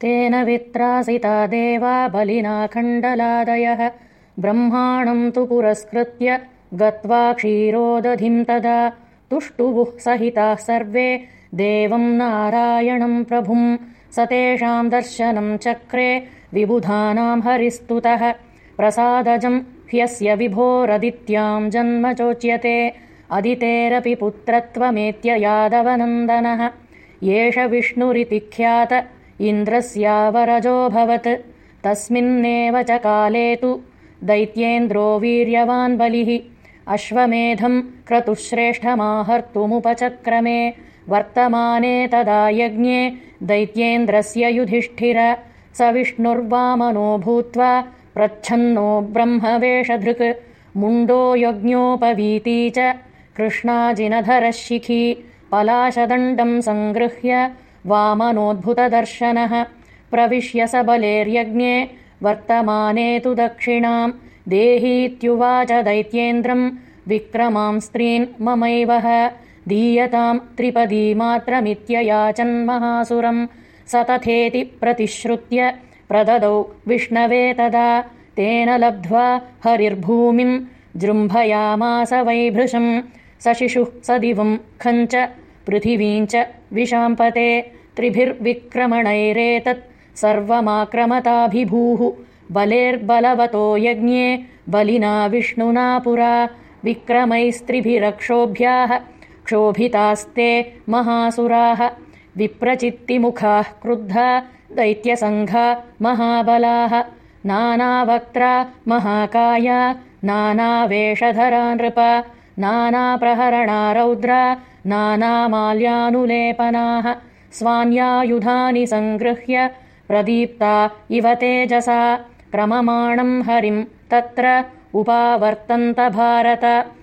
तेन वित्रासिता देवा बलिना खण्डलादयः। ब्रह्माणम् तु पुरस्कृत्य गत्वा क्षीरोदधिम् तदा। तुष्टुवुः सहिताः सर्वे देवम् नारायणम् प्रभुम्। स तेषाम् दर्शनम् चक्रे विबुधानाम् हरिस्तुतः। प्रसादजम् ह्यस्य विभोरदित्याम् जन्म चोच्यते। अदितेरपि पुत्रत्वमेत्य यादवनन्दनः। एष विष्णुरिति ख्यात इन्द्रस्यावरजोऽभवत् तस्मिन्नेव च काले तु दैत्येन्द्रो वीर्यवान् बलिः। अश्वमेधम् क्रतुश्रेष्ठमाहर्तुमुपचक्रमे वर्तमाने तदा यज्ञे दैत्येन्द्रस्य युधिष्ठिर। स विष्णुर्वामनो भूत्वा प्रच्छन्नो ब्रह्मवेषधृक्। मुण्डो यज्ञोपवीती च कृष्णाजिनधरः शिखी पलाशदण्डम् सङ्गृह्य वामनोद्भुतदर्शनः। प्रविश्य सबलेर्यज्ञे वर्तमाने तु दक्षिणाम्। देहीत्युवाच दैत्येन्द्रम् विक्रमाम् स्त्रीन् ममैवह। दीयताम् स तथेति प्रतिश्रुत्य प्रददौ विष्णवे तदा। तेन लब्ध्वा हरिर्भूमिम् जृम्भयामास वैभृशम्। स शिशुः स दिवम् खञ्च पृथिवीञ्च विशाम्पते त्रिभिर्विक्रमणैरेतत् सर्वमाक्रमताभिभूः बलेर्बलवतो यज्ञे बलिना विष्णुना पुरा विक्रमैस्त्रिभिरक्षोभ्याः क्षोभितास्ते महासुराः विप्रचित्तिमुखाः क्रुद्धा दैत्यसङ्घा महाबलाः नानावक्त्रा महाकाया नानावेषधरा नृप नानाप्रहरणा रौद्रा नानामाल्यानुलेपनाः स्वान्यायुधानि सङ्गृह्य प्रदीप्ता इव तेजसा क्रममाणम् हरिम् तत्र उपावर्तन्त भारत